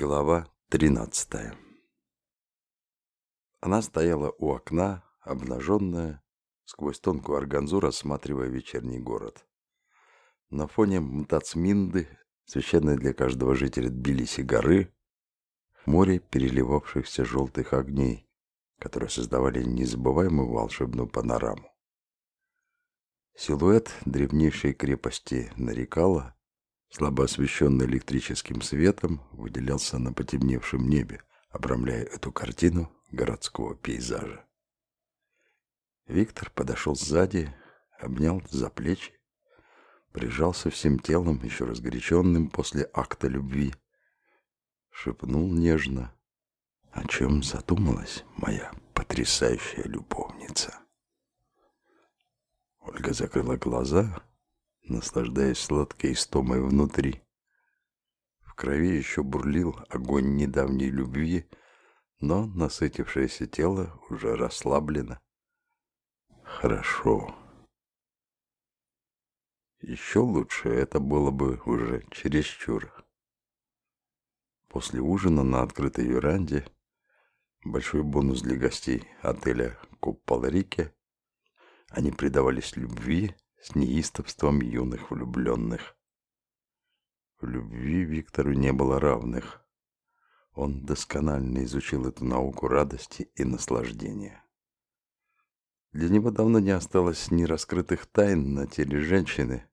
Глава тринадцатая Она стояла у окна, обнаженная, сквозь тонкую органзу рассматривая вечерний город. На фоне Мтацминды, священной для каждого жителя Тбилиси горы, море переливавшихся желтых огней, которые создавали незабываемую волшебную панораму. Силуэт древнейшей крепости Нарикала слабо освещенный электрическим светом, выделялся на потемневшем небе, обрамляя эту картину городского пейзажа. Виктор подошел сзади, обнял за плечи, прижался всем телом, еще разгоряченным после акта любви, шепнул нежно, о чем задумалась моя потрясающая любовница. Ольга закрыла глаза наслаждаясь сладкой истомой внутри. В крови еще бурлил огонь недавней любви, но насытившееся тело уже расслаблено. Хорошо. Еще лучше это было бы уже чересчур. После ужина на открытой веранде большой бонус для гостей отеля Куппаларике они предавались любви, с неистовством юных влюбленных. В любви Виктору не было равных. Он досконально изучил эту науку радости и наслаждения. Для него давно не осталось ни раскрытых тайн на теле женщины.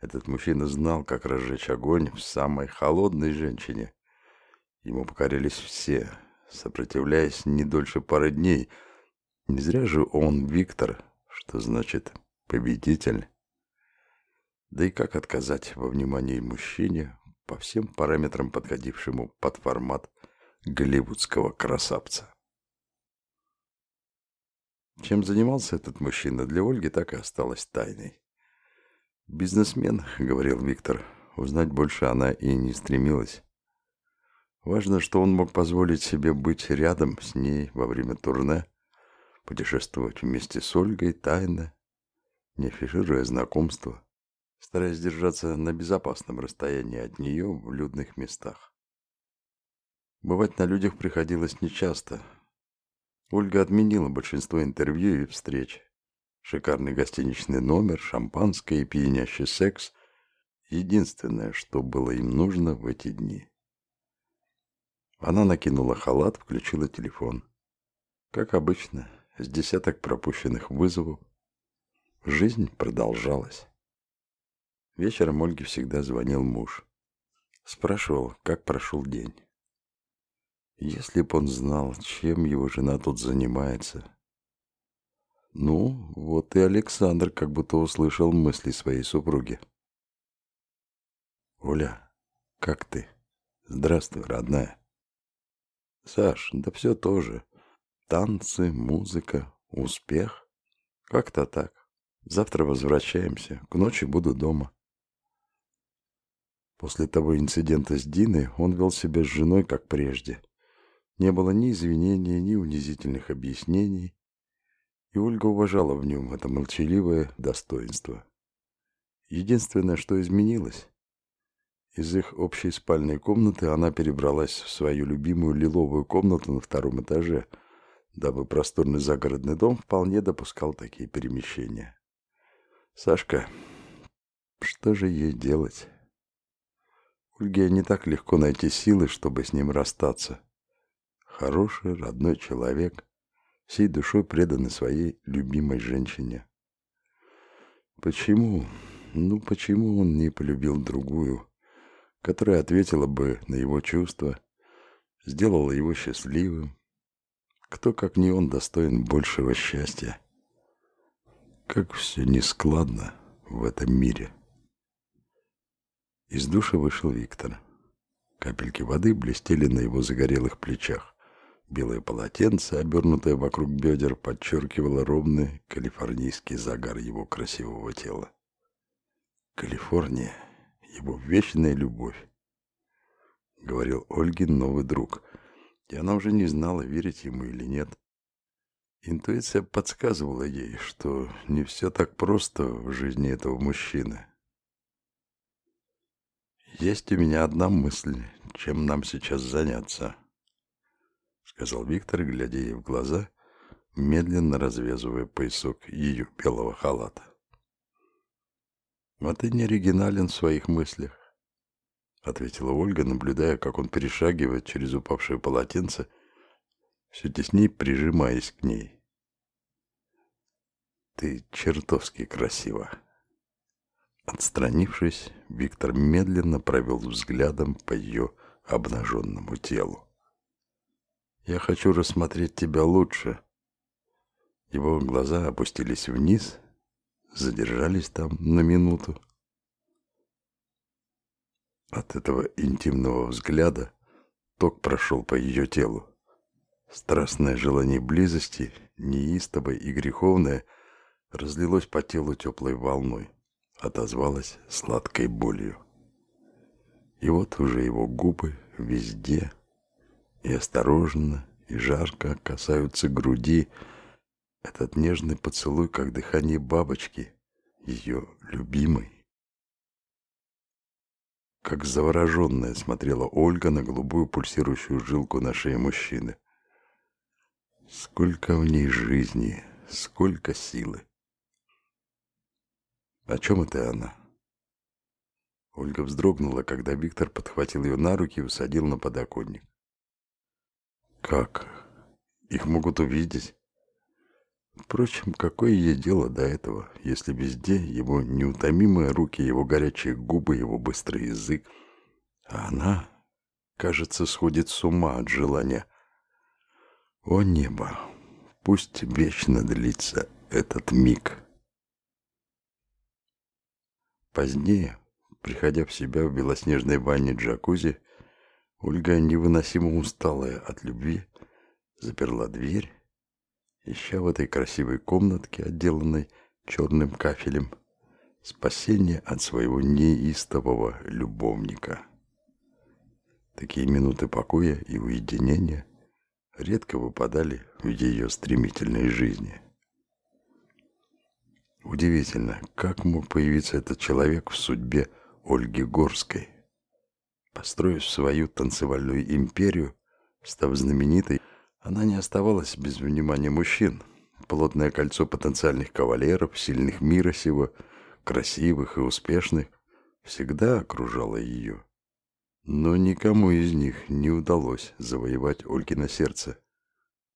Этот мужчина знал, как разжечь огонь в самой холодной женщине. Ему покорились все, сопротивляясь не дольше пары дней. Не зря же он, Виктор, что значит победитель. Да и как отказать во внимании мужчине, по всем параметрам подходившему под формат голливудского красавца? Чем занимался этот мужчина, для Ольги так и осталось тайной. «Бизнесмен», — говорил Виктор, — узнать больше она и не стремилась. Важно, что он мог позволить себе быть рядом с ней во время турне, путешествовать вместе с Ольгой тайно, не афишируя знакомство, стараясь держаться на безопасном расстоянии от нее в людных местах. Бывать на людях приходилось нечасто. Ольга отменила большинство интервью и встреч. Шикарный гостиничный номер, шампанское и пьянящий секс — единственное, что было им нужно в эти дни. Она накинула халат, включила телефон. Как обычно, с десяток пропущенных вызовов, Жизнь продолжалась. Вечером Ольге всегда звонил муж. Спрашивал, как прошел день. Если б он знал, чем его жена тут занимается. Ну, вот и Александр как будто услышал мысли своей супруги. «Оля, как ты? Здравствуй, родная». «Саш, да все тоже. Танцы, музыка, успех. Как-то так. Завтра возвращаемся. К ночи буду дома. После того инцидента с Диной он вел себя с женой как прежде. Не было ни извинений, ни унизительных объяснений. И Ольга уважала в нем это молчаливое достоинство. Единственное, что изменилось, из их общей спальной комнаты она перебралась в свою любимую лиловую комнату на втором этаже, дабы просторный загородный дом вполне допускал такие перемещения. Сашка, что же ей делать? Ольге не так легко найти силы, чтобы с ним расстаться. Хороший, родной человек, всей душой преданный своей любимой женщине. Почему, ну почему он не полюбил другую, которая ответила бы на его чувства, сделала его счастливым? Кто, как не он, достоин большего счастья? Как все нескладно в этом мире. Из душа вышел Виктор. Капельки воды блестели на его загорелых плечах. Белое полотенце, обернутое вокруг бедер, подчеркивало ровный калифорнийский загар его красивого тела. Калифорния — его вечная любовь, — говорил Ольгин новый друг, и она уже не знала, верить ему или нет. Интуиция подсказывала ей, что не все так просто в жизни этого мужчины. Есть у меня одна мысль, чем нам сейчас заняться», — сказал Виктор, глядя ей в глаза, медленно развязывая поясок ее белого халата. «А ты не оригинален в своих мыслях», — ответила Ольга, наблюдая, как он перешагивает через упавшее полотенце, все теснее прижимаясь к ней. «Ты чертовски красива». Отстранившись, Виктор медленно провел взглядом по ее обнаженному телу. «Я хочу рассмотреть тебя лучше». Его глаза опустились вниз, задержались там на минуту. От этого интимного взгляда ток прошел по ее телу. Страстное желание близости, неистовое и греховное, разлилось по телу теплой волной отозвалась сладкой болью. И вот уже его губы везде, и осторожно, и жарко касаются груди. Этот нежный поцелуй, как дыхание бабочки, ее любимой. Как завороженная смотрела Ольга на голубую пульсирующую жилку на шее мужчины. Сколько в ней жизни, сколько силы. О чем это она? Ольга вздрогнула, когда Виктор подхватил ее на руки и усадил на подоконник. Как? Их могут увидеть? Впрочем, какое ей дело до этого, если везде его неутомимые руки, его горячие губы, его быстрый язык, а она, кажется, сходит с ума от желания. О небо, пусть вечно длится этот миг. Позднее, приходя в себя в белоснежной ванне джакузи, Ольга, невыносимо усталая от любви, заперла дверь, ища в этой красивой комнатке, отделанной черным кафелем, спасение от своего неистового любовника. Такие минуты покоя и уединения редко выпадали в ее стремительной жизни – Удивительно, как мог появиться этот человек в судьбе Ольги Горской. Построив свою танцевальную империю, став знаменитой, она не оставалась без внимания мужчин. Плотное кольцо потенциальных кавалеров, сильных мира сего, красивых и успешных, всегда окружало ее. Но никому из них не удалось завоевать Ольгино сердце,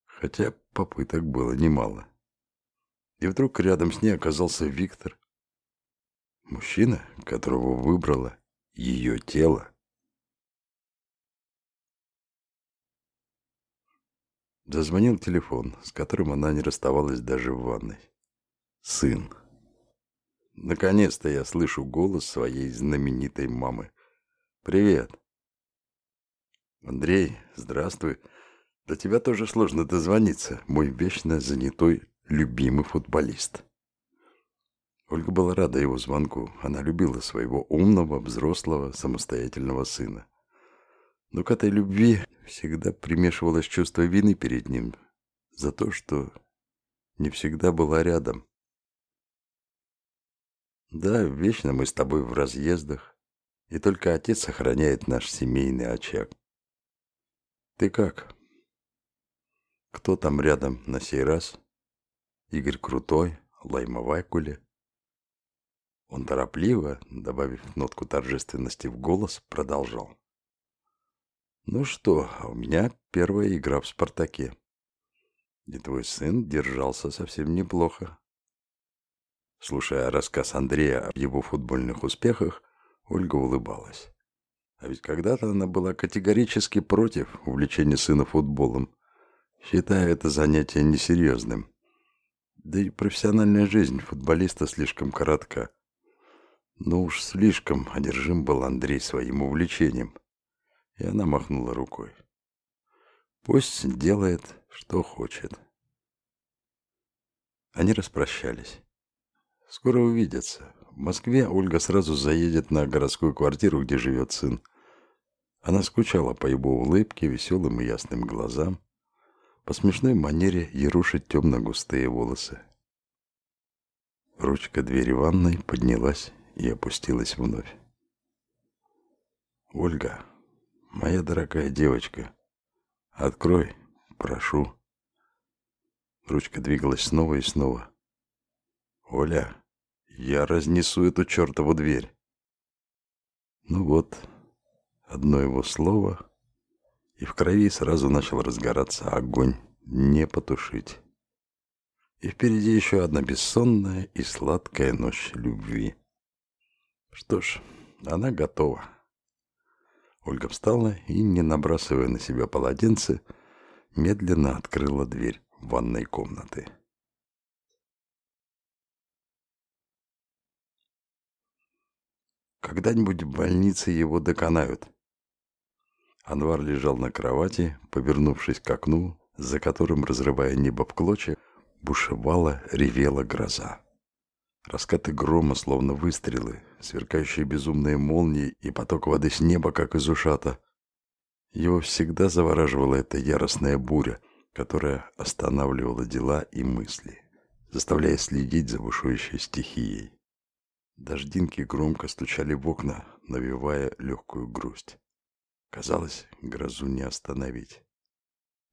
хотя попыток было немало. И вдруг рядом с ней оказался Виктор. Мужчина, которого выбрало ее тело. Зазвонил телефон, с которым она не расставалась даже в ванной. Сын. Наконец-то я слышу голос своей знаменитой мамы. «Привет!» «Андрей, здравствуй. До тебя тоже сложно дозвониться, мой вечно занятой любимый футболист. Ольга была рада его звонку. Она любила своего умного, взрослого, самостоятельного сына. Но к этой любви всегда примешивалось чувство вины перед ним за то, что не всегда была рядом. Да, вечно мы с тобой в разъездах, и только отец сохраняет наш семейный очаг. Ты как? Кто там рядом на сей раз? Игорь Крутой, Лайма Вайкуле. Он торопливо, добавив нотку торжественности в голос, продолжал. «Ну что, у меня первая игра в «Спартаке». И твой сын держался совсем неплохо. Слушая рассказ Андрея о его футбольных успехах, Ольга улыбалась. А ведь когда-то она была категорически против увлечения сына футболом, считая это занятие несерьезным. Да и профессиональная жизнь футболиста слишком коротка. Но уж слишком одержим был Андрей своим увлечением. И она махнула рукой. Пусть делает, что хочет. Они распрощались. Скоро увидятся. В Москве Ольга сразу заедет на городскую квартиру, где живет сын. Она скучала по его улыбке, веселым и ясным глазам по смешной манере ерушить темно-густые волосы. Ручка двери ванной поднялась и опустилась вновь. «Ольга, Моя дорогая девочка, открой, прошу. Ручка двигалась снова и снова. Оля, я разнесу эту чертову дверь. Ну вот, одно его слово, и в крови сразу начал разгораться огонь, не потушить. И впереди еще одна бессонная и сладкая ночь любви. Что ж, она готова. Ольга встала и, не набрасывая на себя полотенце, медленно открыла дверь ванной комнаты. Когда-нибудь в больнице его доконают. Анвар лежал на кровати, повернувшись к окну, за которым, разрывая небо в клочья, бушевала, ревела гроза. Раскаты грома, словно выстрелы, сверкающие безумные молнии и поток воды с неба, как из ушата. Его всегда завораживала эта яростная буря, которая останавливала дела и мысли, заставляя следить за бушующей стихией. Дождинки громко стучали в окна, навевая легкую грусть. Казалось, грозу не остановить.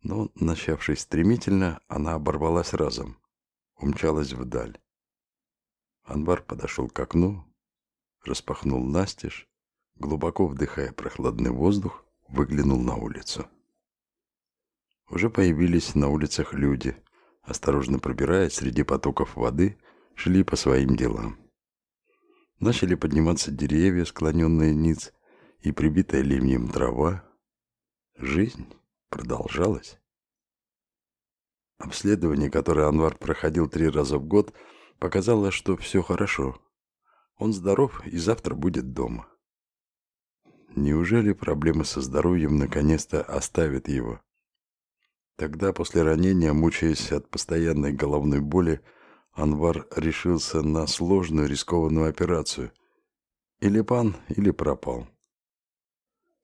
Но, начавшись стремительно, она оборвалась разом, умчалась вдаль. Анвар подошел к окну, распахнул настежь, глубоко вдыхая прохладный воздух, выглянул на улицу. Уже появились на улицах люди, осторожно пробираясь среди потоков воды, шли по своим делам. Начали подниматься деревья, склоненные ниц, и прибитая ливнем трава. Жизнь продолжалась. Обследование, которое Анвар проходил три раза в год, показало, что все хорошо. Он здоров и завтра будет дома. Неужели проблемы со здоровьем наконец-то оставят его? Тогда, после ранения, мучаясь от постоянной головной боли, Анвар решился на сложную рискованную операцию. Или пан, или пропал.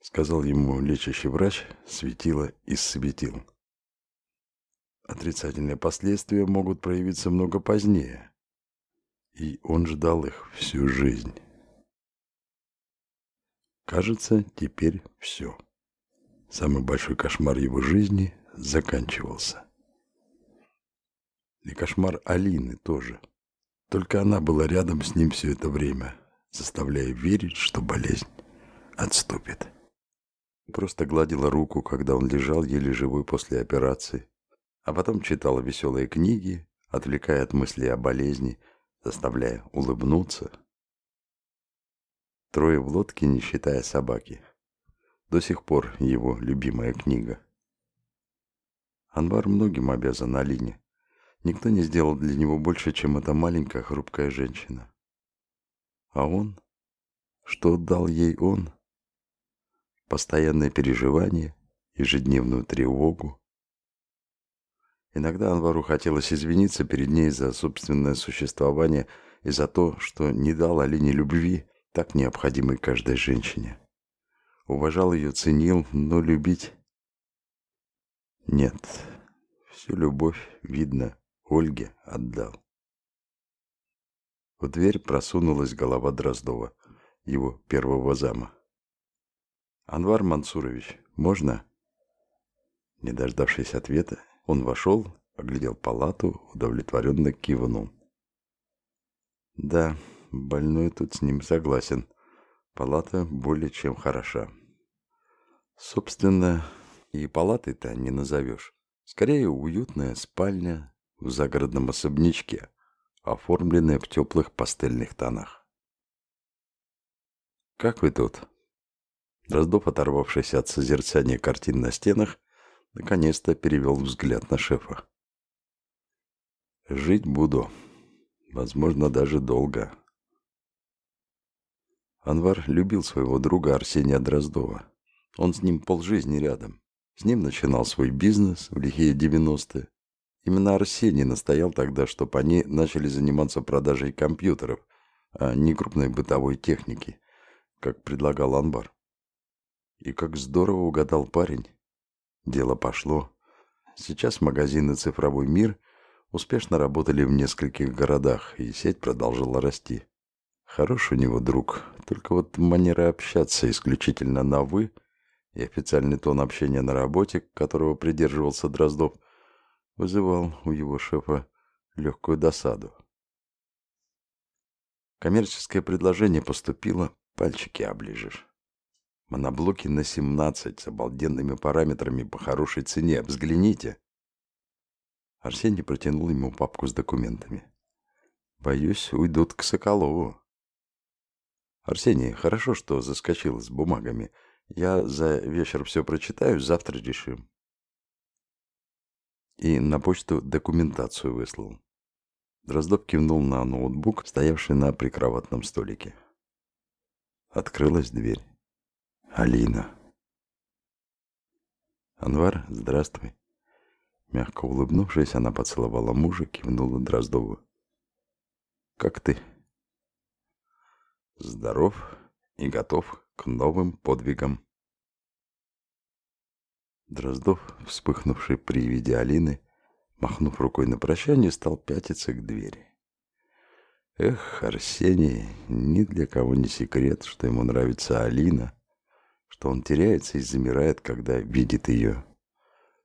Сказал ему лечащий врач, светило и светил. Отрицательные последствия могут проявиться много позднее и он ждал их всю жизнь. Кажется, теперь все. Самый большой кошмар его жизни заканчивался. И кошмар Алины тоже. Только она была рядом с ним все это время, заставляя верить, что болезнь отступит. Просто гладила руку, когда он лежал еле живой после операции, а потом читала веселые книги, отвлекая от мыслей о болезни – заставляя улыбнуться. Трое в лодке, не считая собаки. До сих пор его любимая книга. Анвар многим обязан Алине. Никто не сделал для него больше, чем эта маленькая хрупкая женщина. А он? Что дал ей он? Постоянное переживание, ежедневную тревогу, Иногда Анвару хотелось извиниться перед ней за собственное существование и за то, что не дал Алине любви, так необходимой каждой женщине. Уважал ее, ценил, но любить... Нет, всю любовь, видно, Ольге отдал. В дверь просунулась голова Дроздова, его первого зама. «Анвар Мансурович, можно?» Не дождавшись ответа, он вошел, оглядел палату, удовлетворенно кивнул. Да, больной тут с ним согласен. Палата более чем хороша. Собственно, и палатой-то не назовешь. Скорее, уютная спальня в загородном особнячке, оформленная в теплых пастельных тонах. «Как вы тут?» Дроздов, оторвавшись от созерцания картин на стенах, Наконец-то перевел взгляд на шефа. «Жить буду. Возможно, даже долго». Анвар любил своего друга Арсения Дроздова. Он с ним полжизни рядом. С ним начинал свой бизнес в лихие 90-е. Именно Арсений настоял тогда, чтобы они начали заниматься продажей компьютеров, а не крупной бытовой техники, как предлагал Анвар. И как здорово угадал парень. Дело пошло. Сейчас магазины «Цифровой мир» успешно работали в нескольких городах, и сеть продолжала расти. Хороший у него друг, только вот манера общаться исключительно на «вы» и официальный тон общения на работе, которого придерживался Дроздов, вызывал у его шефа легкую досаду. Коммерческое предложение поступило, пальчики оближешь. Моноблоки на 17 с обалденными параметрами по хорошей цене. Взгляните. Арсений протянул ему папку с документами. Боюсь, уйдут к Соколову. Арсений, хорошо, что заскочил с бумагами. Я за вечер все прочитаю, завтра решим. И на почту документацию выслал. Дроздов кивнул на ноутбук, стоявший на прикроватном столике. Открылась дверь. Алина. Анвар, здравствуй. Мягко улыбнувшись, она поцеловала мужа, кивнула Дроздову. Как ты? Здоров и готов к новым подвигам. Дроздов, вспыхнувший при виде Алины, махнув рукой на прощание, стал пятиться к двери. Эх, Арсений, ни для кого не секрет, что ему нравится Алина, что он теряется и замирает, когда видит ее.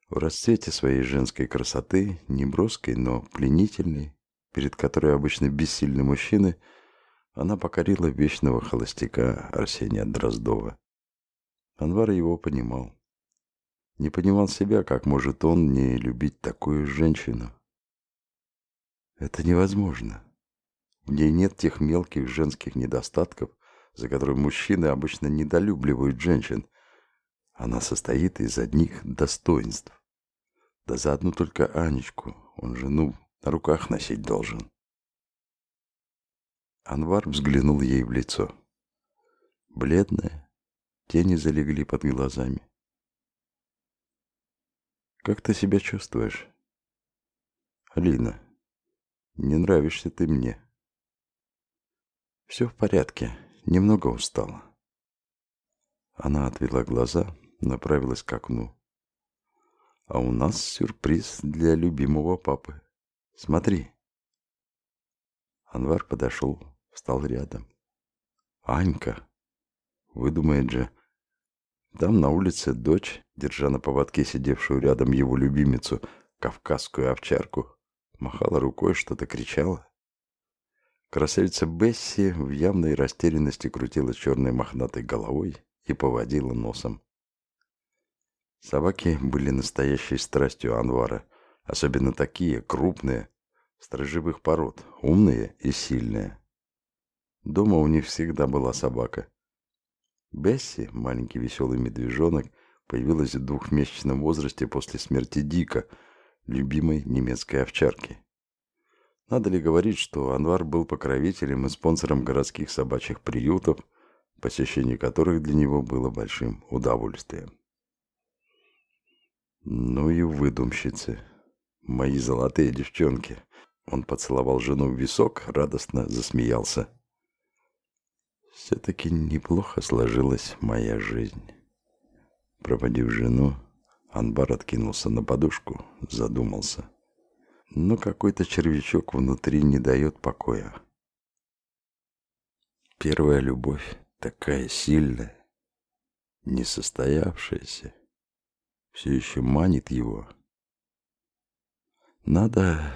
В расцвете своей женской красоты, неброской, но пленительной, перед которой обычно бессильны мужчины, она покорила вечного холостяка Арсения Дроздова. Анвар его понимал. Не понимал себя, как может он не любить такую женщину. Это невозможно. В ней нет тех мелких женских недостатков, за которые мужчины обычно недолюбливают женщин. Она состоит из одних достоинств. Да за одну только Анечку он жену на руках носить должен. Анвар взглянул ей в лицо. Бледная, тени залегли под глазами. «Как ты себя чувствуешь?» «Алина, не нравишься ты мне». «Все в порядке, немного устала». Она отвела глаза, направилась к окну. «А у нас сюрприз для любимого папы. Смотри». Анвар подошел, встал рядом. «Анька!» Выдумает же. Там на улице дочь, держа на поводке сидевшую рядом его любимицу, кавказскую овчарку, махала рукой, что-то кричала. Красавица Бесси в явной растерянности крутила черной мохнатой головой и поводила носом. Собаки были настоящей страстью Анвара, особенно такие, крупные, сторожевых пород, умные и сильные. Дома у них всегда была собака. Бесси, маленький веселый медвежонок, появилась в двухмесячном возрасте после смерти Дика, любимой немецкой овчарки. Надо ли говорить, что Анвар был покровителем и спонсором городских собачьих приютов, посещение которых для него было большим удовольствием. Ну и выдумщицы, мои золотые девчонки. Он поцеловал жену в висок, радостно засмеялся. Все-таки неплохо сложилась моя жизнь. Проводив жену, Анбар откинулся на подушку, задумался. Но какой-то червячок внутри не дает покоя. Первая любовь такая сильная, несостоявшаяся, все еще манит его. Надо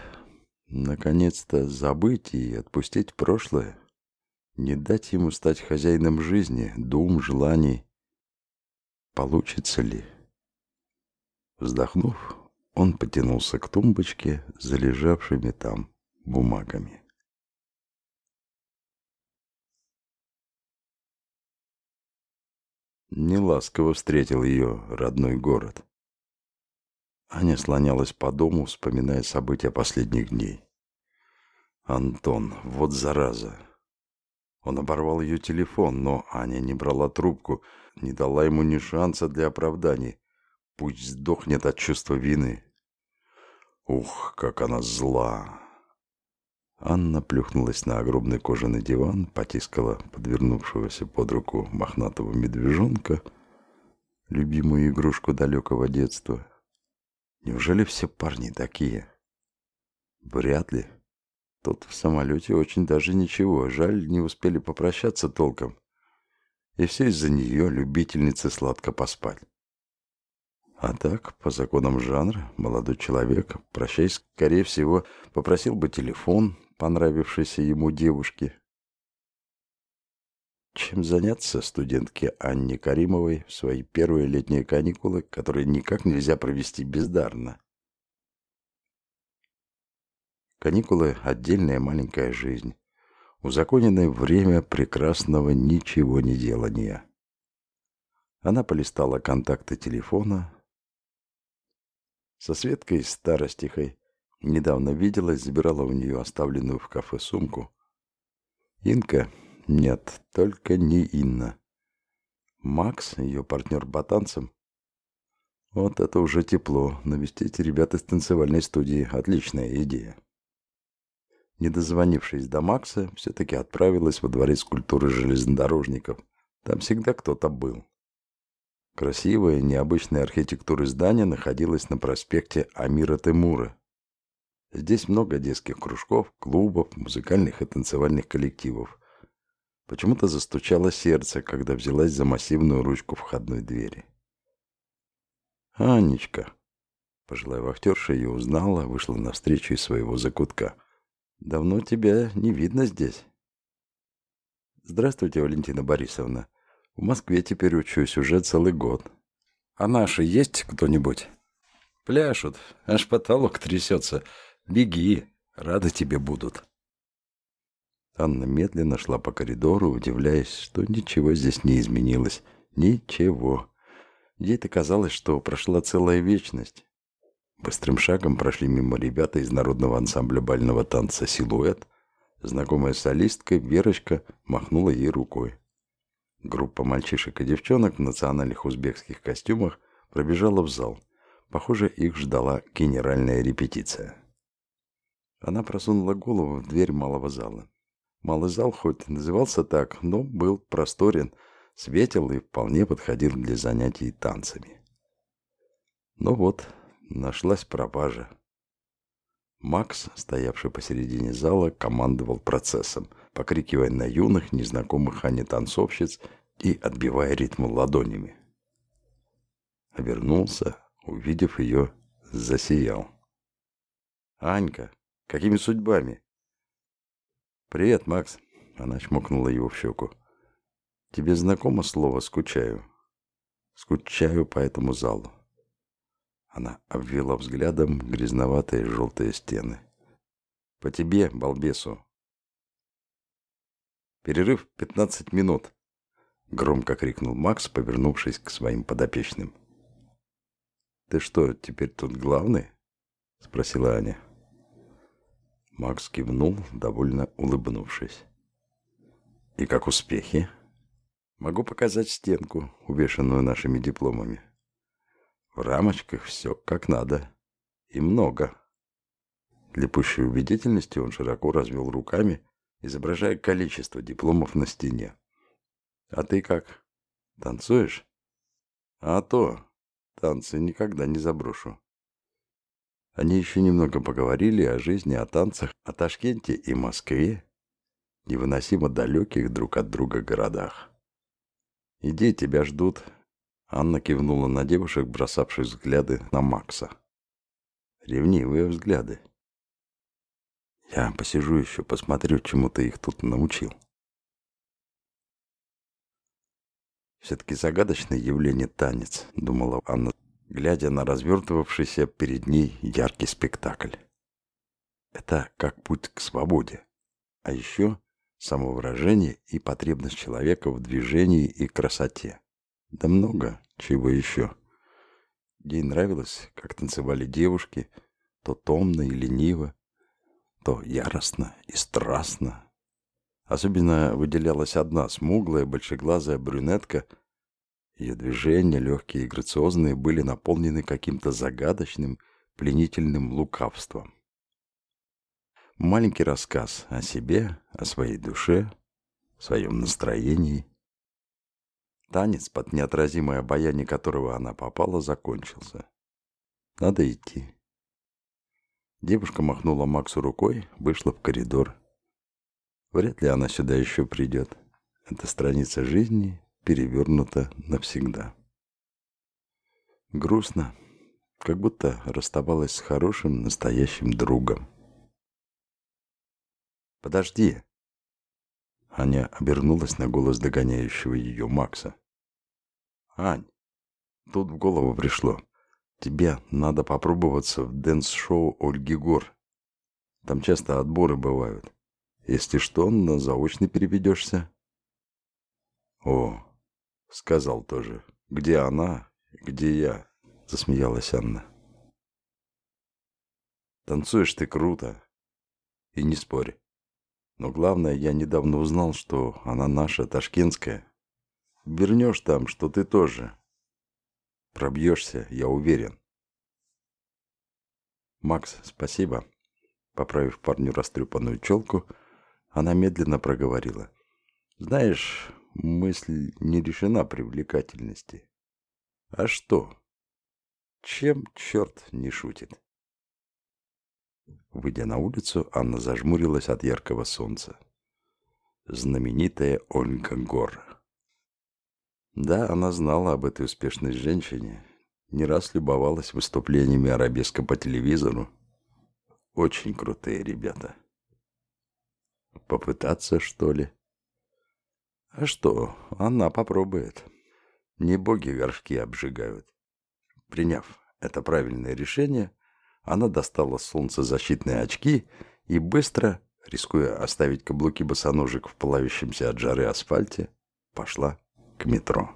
Наконец-то забыть и отпустить прошлое. Не дать ему стать хозяином жизни, дум, желаний. Получится ли? Вздохнув, он потянулся к тумбочке, залежавшими там бумагами. Неласково встретил ее родной город. Аня слонялась по дому, вспоминая события последних дней. Антон, вот зараза. Он оборвал ее телефон, но Аня не брала трубку, не дала ему ни шанса для оправданий. Пусть сдохнет от чувства вины. Ух, как она зла. Анна плюхнулась на огромный кожаный диван, потискала подвернувшегося под руку мохнатого медвежонка, любимую игрушку далекого детства. Неужели все парни такие? Вряд ли. Тот в самолете очень даже ничего. Жаль, не успели попрощаться толком. И все из-за нее, любительницы сладко поспать. А так, по законам жанра, молодой человек, прощаясь, скорее всего, попросил бы телефон понравившейся ему девушки. Чем заняться студентке Анне Каримовой в свои первые летние каникулы, которые никак нельзя провести бездарно? Каникулы – отдельная маленькая жизнь. Узаконенное время прекрасного ничего не делания. Она полистала контакты телефона. Со Светкой Старостихой недавно виделась, забирала у нее оставленную в кафе сумку. Инка, нет, только не Инна. Макс, ее партнер по танцам. Вот это уже тепло. Навестить ребят из танцевальной студии – отличная идея не дозвонившись до Макса, все-таки отправилась во дворец культуры железнодорожников. Там всегда кто-то был. Красивая, необычная архитектура здания находилась на проспекте Амира Тимура. Здесь много детских кружков, клубов, музыкальных и танцевальных коллективов. Почему-то застучало сердце, когда взялась за массивную ручку входной двери. «Анечка!» Пожилая вахтерша ее узнала, вышла навстречу из своего закутка. Давно тебя не видно здесь. Здравствуйте, Валентина Борисовна. В Москве теперь учусь уже целый год. А наши есть кто-нибудь? Пляшут, аж потолок трясется. Беги, рады тебе будут. Анна медленно шла по коридору, удивляясь, что ничего здесь не изменилось. Ничего. Ей-то казалось, что прошла целая вечность. Быстрым шагом прошли мимо ребята из народного ансамбля бального танца «Силуэт». Знакомая солистка Верочка махнула ей рукой. Группа мальчишек и девчонок в национальных узбекских костюмах пробежала в зал. Похоже, их ждала генеральная репетиция. Она просунула голову в дверь малого зала. Малый зал хоть назывался так, но был просторен, светел и вполне подходил для занятий танцами. Ну вот, нашлась пропажа. Макс, стоявший посередине зала, командовал процессом, покрикивая на юных, незнакомых Ане танцовщиц и отбивая ритм ладонями. Обернулся, увидев ее, засиял. «Анька, какими судьбами?» «Привет, Макс!» — она чмокнула его в щеку. «Тебе знакомо слово «скучаю»?» «Скучаю по этому залу. Она обвела взглядом грязноватые желтые стены. «По тебе, балбесу!» «Перерыв пятнадцать минут!» — громко крикнул Макс, повернувшись к своим подопечным. «Ты что, теперь тут главный?» — спросила Аня. Макс кивнул, довольно улыбнувшись. «И как успехи?» «Могу показать стенку, увешанную нашими дипломами». В рамочках все как надо. И много. Для пущей убедительности он широко развел руками, изображая количество дипломов на стене. «А ты как? Танцуешь?» «А то. Танцы никогда не заброшу». Они еще немного поговорили о жизни, о танцах, о Ташкенте и Москве, невыносимо далеких друг от друга городах. «Иди, тебя ждут», Анна кивнула на девушек, бросавших взгляды на Макса. Ревнивые взгляды. Я посижу еще, посмотрю, чему ты их тут научил. Все-таки загадочное явление танец, думала Анна, глядя на развертывавшийся перед ней яркий спектакль. Это как путь к свободе. А еще самовыражение и потребность человека в движении и красоте. Да много чего еще. Ей нравилось, как танцевали девушки, то томно и лениво, то яростно и страстно. Особенно выделялась одна смуглая, большеглазая брюнетка. Ее движения, легкие и грациозные, были наполнены каким-то загадочным, пленительным лукавством. Маленький рассказ о себе, о своей душе, своем настроении – Танец, под неотразимое обаяние которого она попала, закончился. Надо идти. Девушка махнула Максу рукой, вышла в коридор. Вряд ли она сюда еще придет. Это страница жизни, перевернута навсегда. Грустно, как будто расставалась с хорошим настоящим другом. «Подожди!» Аня обернулась на голос догоняющего ее Макса. «Ань, тут в голову пришло. Тебе надо попробоваться в дэнс-шоу Ольги Гор. Там часто отборы бывают. Если что, на заочный переведешься». «О, — сказал тоже, — где она, где я?» — засмеялась Анна. «Танцуешь ты круто. И не спорь. Но главное, я недавно узнал, что она наша, ташкентская. Вернешь там, что ты тоже. Пробьешься, я уверен. Макс, спасибо. Поправив парню растрепанную челку, она медленно проговорила. Знаешь, мысль не решена привлекательности. А что? Чем черт не шутит? Выйдя на улицу, Анна зажмурилась от яркого солнца. Знаменитая Ольга Гор. Да, она знала об этой успешной женщине, не раз любовалась выступлениями арабеска по телевизору. Очень крутые ребята. Попытаться, что ли? А что, она попробует. Не боги горшки обжигают. Приняв это правильное решение, она достала солнцезащитные очки и быстро, рискуя оставить каблуки босоножек в плавящемся от жары асфальте, пошла к метро.